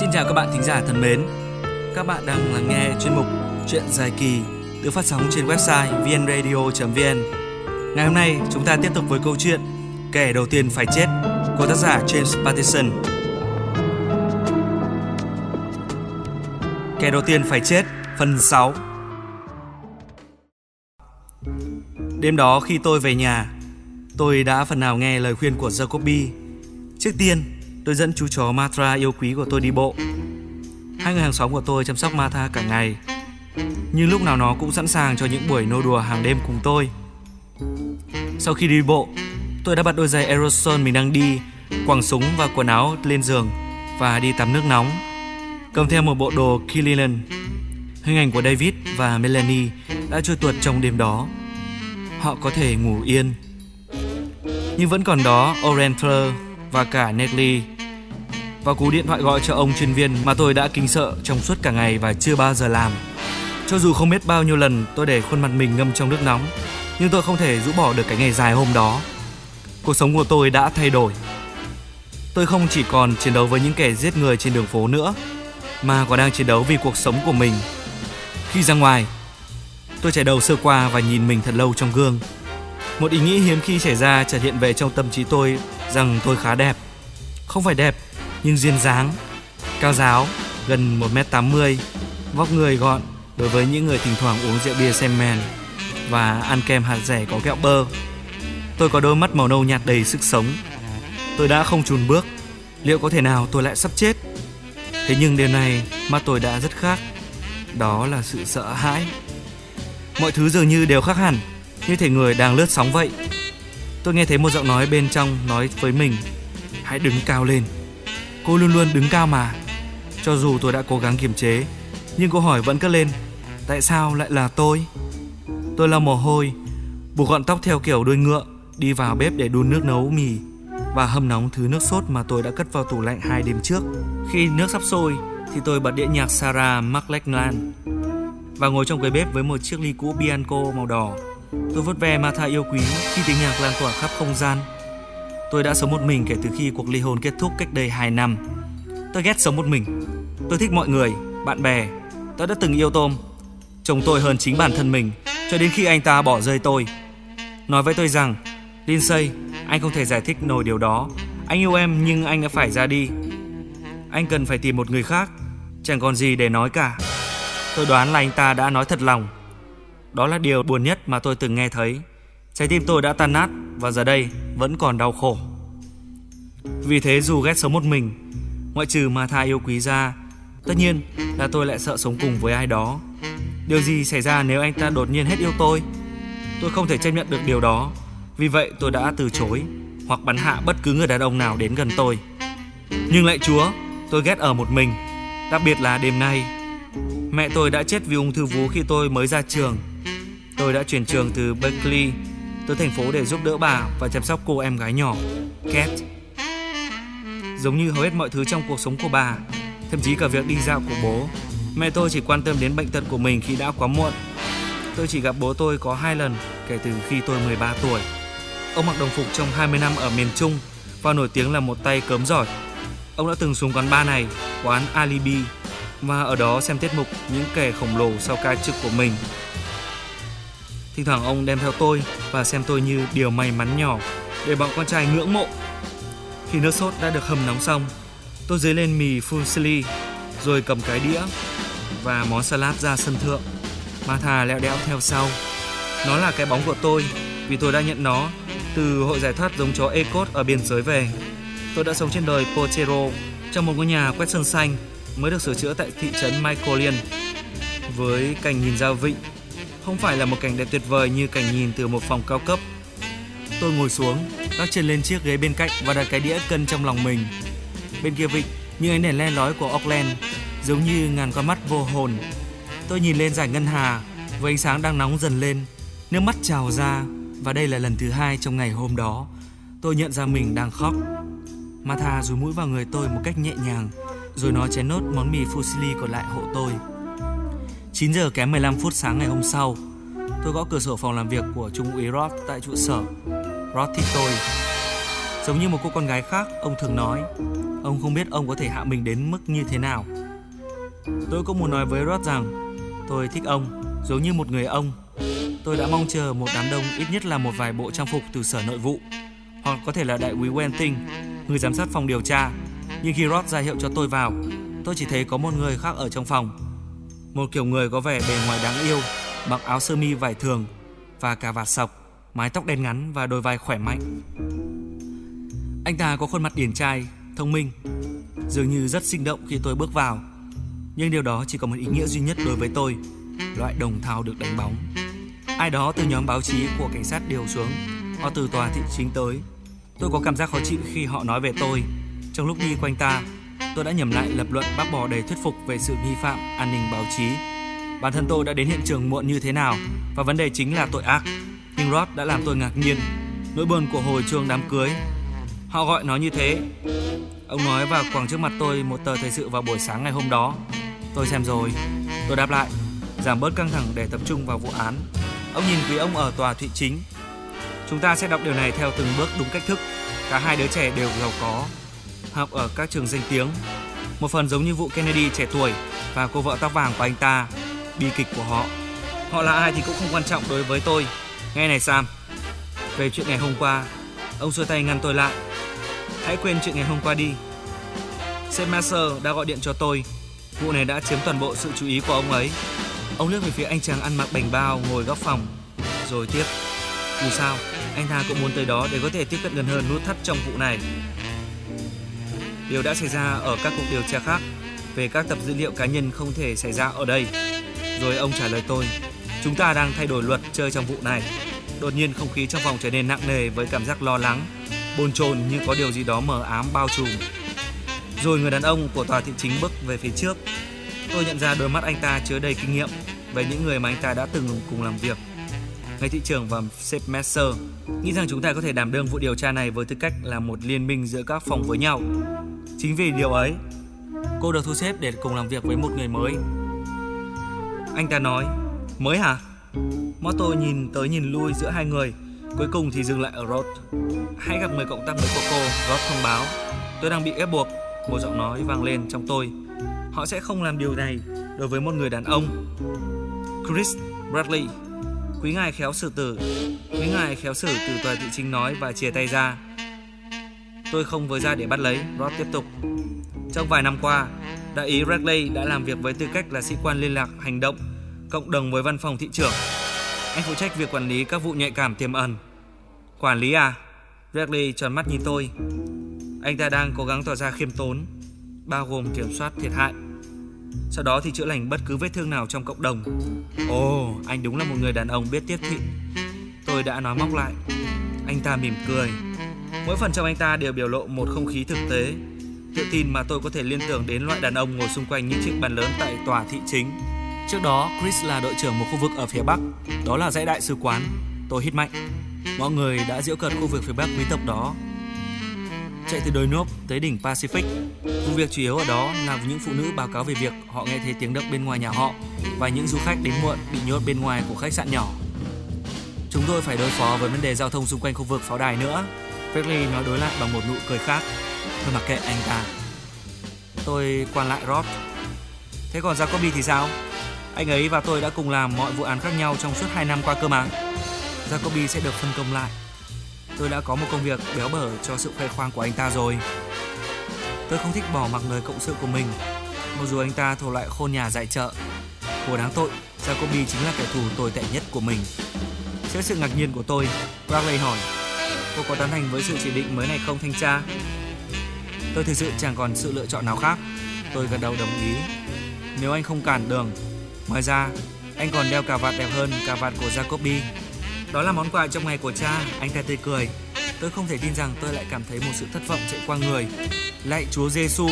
Xin chào các bạn thính giả thân mến. Các bạn đang lắng nghe chuyên mục Chuyện dài kỳ được phát sóng trên website vnradio.vn. Ngày hôm nay chúng ta tiếp tục với câu chuyện Kẻ đầu tiên phải chết của tác giả James Patterson. Kẻ đầu tiên phải chết phần 6 Đêm đó khi tôi về nhà, tôi đã phần nào nghe lời khuyên của Jacoby. Trước tiên, tôi dẫn chú chó Matra yêu quý của tôi đi bộ. Hai người hàng xóm của tôi chăm sóc Matra cả ngày. Nhưng lúc nào nó cũng sẵn sàng cho những buổi nô đùa hàng đêm cùng tôi. Sau khi đi bộ, tôi đã bật đôi giày aerosol mình đang đi, quẳng súng và quần áo lên giường và đi tắm nước nóng. Cầm theo một bộ đồ Killian. Hình ảnh của David và Melanie đã trôi tuột trong đêm đó. Họ có thể ngủ yên. Nhưng vẫn còn đó Oriental và cả Nelly và cú điện thoại gọi cho ông chuyên viên mà tôi đã kinh sợ trong suốt cả ngày và chưa bao giờ làm. Cho dù không biết bao nhiêu lần tôi để khuôn mặt mình ngâm trong nước nóng, nhưng tôi không thể rũ bỏ được cái ngày dài hôm đó. Cuộc sống của tôi đã thay đổi. Tôi không chỉ còn chiến đấu với những kẻ giết người trên đường phố nữa, mà còn đang chiến đấu vì cuộc sống của mình. Khi ra ngoài, tôi chạy đầu sơ qua và nhìn mình thật lâu trong gương. Một ý nghĩ hiếm khi xảy ra chợt hiện về trong tâm trí tôi rằng tôi khá đẹp. Không phải đẹp, nhưng duyên dáng, cao giáo, gần 1m80, vóc người gọn đối với những người thỉnh thoảng uống rượu bia xem men và ăn kem hạt rẻ có kẹo bơ. Tôi có đôi mắt màu nâu nhạt đầy sức sống. Tôi đã không chùn bước, liệu có thể nào tôi lại sắp chết? Thế nhưng điều này mắt tôi đã rất khác. Đó là sự sợ hãi. Mọi thứ dường như đều khác hẳn, như thể người đang lướt sóng vậy. Tôi nghe thấy một giọng nói bên trong nói với mình, hãy đứng cao lên. Cô luôn luôn đứng cao mà. Cho dù tôi đã cố gắng kiềm chế, nhưng câu hỏi vẫn cất lên, tại sao lại là tôi? Tôi lau mồ hôi, buộc gọn tóc theo kiểu đuôi ngựa, đi vào bếp để đun nước nấu mì và hâm nóng thứ nước sốt mà tôi đã cất vào tủ lạnh hai đêm trước. Khi nước sắp sôi thì tôi bật đĩa nhạc Sarah McLachlan và ngồi trong quầy bếp với một chiếc ly cũ Bianco màu đỏ. Tôi vút ve Martha yêu quý khi tiếng nhạc lan tỏa khắp không gian. Tôi đã sống một mình kể từ khi cuộc ly hôn kết thúc cách đây 2 năm. Tôi ghét sống một mình. Tôi thích mọi người, bạn bè. Tôi đã từng yêu Tom. Chồng tôi hơn chính bản thân mình cho đến khi anh ta bỏ rơi tôi. Nói với tôi rằng, Lindsay, anh không thể giải thích nổi điều đó. Anh yêu em nhưng anh đã phải ra đi. Anh cần phải tìm một người khác. Chẳng còn gì để nói cả. Tôi đoán là anh ta đã nói thật lòng. Đó là điều buồn nhất mà tôi từng nghe thấy. Trái tim tôi đã tan nát và giờ đây vẫn còn đau khổ. Vì thế dù ghét sống một mình, ngoại trừ mà tha yêu quý ra, tất nhiên là tôi lại sợ sống cùng với ai đó. Điều gì xảy ra nếu anh ta đột nhiên hết yêu tôi? Tôi không thể chấp nhận được điều đó. Vì vậy tôi đã từ chối hoặc bắn hạ bất cứ người đàn ông nào đến gần tôi. Nhưng lại Chúa, tôi ghét ở một mình, đặc biệt là đêm nay. Mẹ tôi đã chết vì ung thư vú khi tôi mới ra trường. Tôi đã chuyển trường từ Berkeley tới thành phố để giúp đỡ bà và chăm sóc cô em gái nhỏ, Cat. Giống như hầu hết mọi thứ trong cuộc sống của bà, thậm chí cả việc đi dạo của bố, mẹ tôi chỉ quan tâm đến bệnh tật của mình khi đã quá muộn. Tôi chỉ gặp bố tôi có hai lần kể từ khi tôi 13 tuổi. Ông mặc đồng phục trong 20 năm ở miền Trung và nổi tiếng là một tay cớm giỏi. Ông đã từng xuống quán bar này, quán Alibi, và ở đó xem tiết mục những kẻ khổng lồ sau ca trực của mình. Thỉnh thoảng ông đem theo tôi và xem tôi như điều may mắn nhỏ để bọn con trai ngưỡng mộ. Khi nước sốt đã được hầm nóng xong, tôi dấy lên mì fusilli rồi cầm cái đĩa và món salad ra sân thượng. Martha lẹo đẽo theo sau. Nó là cái bóng của tôi vì tôi đã nhận nó từ hội giải thoát giống chó Ecot ở biên giới về. Tôi đã sống trên đời Potero trong một ngôi nhà quét sơn xanh mới được sửa chữa tại thị trấn Michaelian với cảnh nhìn ra vịnh không phải là một cảnh đẹp tuyệt vời như cảnh nhìn từ một phòng cao cấp. Tôi ngồi xuống, gác chân lên chiếc ghế bên cạnh và đặt cái đĩa cân trong lòng mình. Bên kia vịnh, những ánh đèn len lói của Auckland giống như ngàn con mắt vô hồn. Tôi nhìn lên giải ngân hà với ánh sáng đang nóng dần lên, nước mắt trào ra và đây là lần thứ hai trong ngày hôm đó. Tôi nhận ra mình đang khóc. Martha rúi mũi vào người tôi một cách nhẹ nhàng rồi nó chén nốt món mì fusilli còn lại hộ tôi. 9 giờ kém 15 phút sáng ngày hôm sau, tôi gõ cửa sổ phòng làm việc của Trung úy Roth tại trụ sở. Roth thích tôi. Giống như một cô con gái khác, ông thường nói, ông không biết ông có thể hạ mình đến mức như thế nào. Tôi cũng muốn nói với Rod rằng tôi thích ông, giống như một người ông. Tôi đã mong chờ một đám đông ít nhất là một vài bộ trang phục từ sở nội vụ, hoặc có thể là đại úy Wenting, người giám sát phòng điều tra. Nhưng khi Rod ra hiệu cho tôi vào, tôi chỉ thấy có một người khác ở trong phòng. Một kiểu người có vẻ bề ngoài đáng yêu, mặc áo sơ mi vải thường và cà vạt sọc, mái tóc đen ngắn và đôi vai khỏe mạnh. Anh ta có khuôn mặt điển trai, thông minh, dường như rất sinh động khi tôi bước vào. Nhưng điều đó chỉ có một ý nghĩa duy nhất đối với tôi, loại đồng thao được đánh bóng. Ai đó từ nhóm báo chí của cảnh sát điều xuống, họ từ tòa thị chính tới. Tôi có cảm giác khó chịu khi họ nói về tôi. Trong lúc đi quanh ta, tôi đã nhầm lại lập luận bác bỏ đầy thuyết phục về sự nghi phạm an ninh báo chí. Bản thân tôi đã đến hiện trường muộn như thế nào và vấn đề chính là tội ác. Nhưng Rod đã làm tôi ngạc nhiên. Nỗi buồn của hồi chuông đám cưới Họ gọi nó như thế. Ông nói và quẳng trước mặt tôi một tờ thời sự vào buổi sáng ngày hôm đó. Tôi xem rồi. Tôi đáp lại, giảm bớt căng thẳng để tập trung vào vụ án. Ông nhìn quý ông ở tòa thụy chính. Chúng ta sẽ đọc điều này theo từng bước đúng cách thức. Cả hai đứa trẻ đều giàu có, học ở các trường danh tiếng. Một phần giống như vụ Kennedy trẻ tuổi và cô vợ tóc vàng của anh ta, bi kịch của họ. Họ là ai thì cũng không quan trọng đối với tôi. Nghe này Sam, về chuyện ngày hôm qua, ông xua tay ngăn tôi lại Hãy quên chuyện ngày hôm qua đi. Seth Master đã gọi điện cho tôi. Vụ này đã chiếm toàn bộ sự chú ý của ông ấy. Ông liếc về phía anh chàng ăn mặc bành bao ngồi góc phòng, rồi tiếp. Dù sao, anh ta cũng muốn tới đó để có thể tiếp cận gần hơn nút thắt trong vụ này. Điều đã xảy ra ở các cuộc điều tra khác về các tập dữ liệu cá nhân không thể xảy ra ở đây. Rồi ông trả lời tôi, chúng ta đang thay đổi luật chơi trong vụ này. Đột nhiên không khí trong phòng trở nên nặng nề với cảm giác lo lắng bồn chồn như có điều gì đó mờ ám bao trùm. Rồi người đàn ông của tòa thị chính bước về phía trước. Tôi nhận ra đôi mắt anh ta chứa đầy kinh nghiệm về những người mà anh ta đã từng cùng làm việc. Ngài thị trưởng và sếp Messer nghĩ rằng chúng ta có thể đảm đương vụ điều tra này với tư cách là một liên minh giữa các phòng với nhau. Chính vì điều ấy, cô được thu xếp để cùng làm việc với một người mới. Anh ta nói, mới hả? Motto nhìn tới nhìn lui giữa hai người Cuối cùng thì dừng lại ở Rod. Hãy gặp người cộng tác mới của cô, Rod thông báo. Tôi đang bị ép buộc. Một giọng nói vang lên trong tôi. Họ sẽ không làm điều này đối với một người đàn ông. Chris Bradley, quý ngài khéo xử tử. Quý ngài khéo xử từ tòa thị chính nói và chia tay ra. Tôi không với ra để bắt lấy, Rod tiếp tục. Trong vài năm qua, đại ý Radley đã làm việc với tư cách là sĩ quan liên lạc hành động cộng đồng với văn phòng thị trưởng anh phụ trách việc quản lý các vụ nhạy cảm tiềm ẩn. Quản lý à? Radley tròn mắt nhìn tôi. Anh ta đang cố gắng tỏ ra khiêm tốn, bao gồm kiểm soát thiệt hại. Sau đó thì chữa lành bất cứ vết thương nào trong cộng đồng. Ồ, oh, anh đúng là một người đàn ông biết tiếp thị. Tôi đã nói móc lại. Anh ta mỉm cười. À. Mỗi phần trong anh ta đều biểu lộ một không khí thực tế, tự tin mà tôi có thể liên tưởng đến loại đàn ông ngồi xung quanh những chiếc bàn lớn tại tòa thị chính. Trước đó, Chris là đội trưởng một khu vực ở phía Bắc, đó là dãy đại sứ quán. Tôi hít mạnh. Mọi người đã giễu cợt khu vực phía Bắc quý tộc đó. Chạy từ đồi nốt tới đỉnh Pacific. Vụ việc chủ yếu ở đó là những phụ nữ báo cáo về việc họ nghe thấy tiếng động bên ngoài nhà họ và những du khách đến muộn bị nhốt bên ngoài của khách sạn nhỏ. Chúng tôi phải đối phó với vấn đề giao thông xung quanh khu vực pháo đài nữa. Berkeley nói đối lại bằng một nụ cười khác. Tôi mặc kệ anh ta. Tôi quan lại Rod. Thế còn Jacoby thì sao? Anh ấy và tôi đã cùng làm mọi vụ án khác nhau trong suốt 2 năm qua cơ mà. Jacoby sẽ được phân công lại. Tôi đã có một công việc béo bở cho sự khoe khoang của anh ta rồi. Tôi không thích bỏ mặc lời cộng sự của mình, mặc dù anh ta thuộc lại khôn nhà dạy chợ. Của đáng tội, Jacoby chính là kẻ thù tồi tệ nhất của mình. Trước sự ngạc nhiên của tôi, Bradley hỏi, cô có tán thành với sự chỉ định mới này không thanh tra? Tôi thực sự chẳng còn sự lựa chọn nào khác. Tôi gật đầu đồng ý. Nếu anh không cản đường, Ngoài ra, anh còn đeo cà vạt đẹp hơn cà vạt của Jacoby. Đó là món quà trong ngày của cha, anh ta tươi cười. Tôi không thể tin rằng tôi lại cảm thấy một sự thất vọng chạy qua người. Lạy Chúa Giêsu,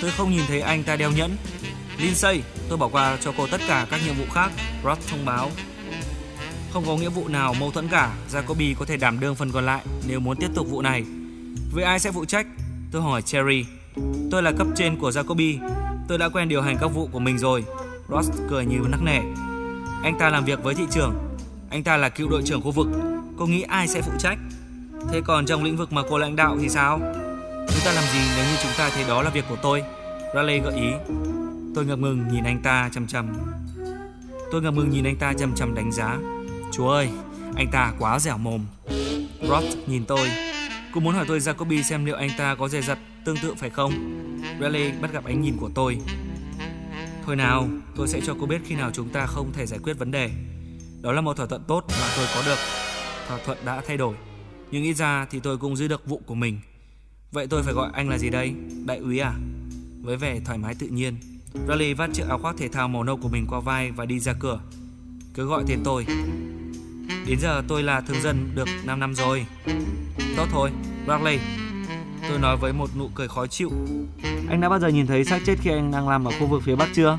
tôi không nhìn thấy anh ta đeo nhẫn. Lindsay, tôi bỏ qua cho cô tất cả các nhiệm vụ khác, Roth thông báo. Không có nghĩa vụ nào mâu thuẫn cả, Jacoby có thể đảm đương phần còn lại nếu muốn tiếp tục vụ này. Vậy ai sẽ phụ trách? Tôi hỏi Cherry. Tôi là cấp trên của Jacoby. Tôi đã quen điều hành các vụ của mình rồi. Ross cười như nắc nẻ. Anh ta làm việc với thị trường. Anh ta là cựu đội trưởng khu vực. Cô nghĩ ai sẽ phụ trách? Thế còn trong lĩnh vực mà cô lãnh đạo thì sao? Chúng ta làm gì nếu như chúng ta thấy đó là việc của tôi? Raleigh gợi ý. Tôi ngập ngừng nhìn anh ta chăm chăm. Tôi ngập ngừng nhìn anh ta chăm chăm đánh giá. Chúa ơi, anh ta quá dẻo mồm. Roth nhìn tôi. Cô muốn hỏi tôi Jacoby xem liệu anh ta có dè dặt tương tự phải không? Riley bắt gặp ánh nhìn của tôi. Thôi nào, tôi sẽ cho cô biết khi nào chúng ta không thể giải quyết vấn đề. Đó là một thỏa thuận tốt mà tôi có được. Thỏa thuận đã thay đổi, nhưng ít ra thì tôi cũng giữ được vụ của mình. Vậy tôi phải gọi anh là gì đây? Đại úy à? Với vẻ thoải mái tự nhiên, Riley vắt chiếc áo khoác thể thao màu nâu của mình qua vai và đi ra cửa. Cứ gọi tên tôi. Đến giờ tôi là thường dân được 5 năm rồi. Tốt thôi, Bradley. Tôi nói với một nụ cười khó chịu. Anh đã bao giờ nhìn thấy xác chết khi anh đang làm ở khu vực phía Bắc chưa?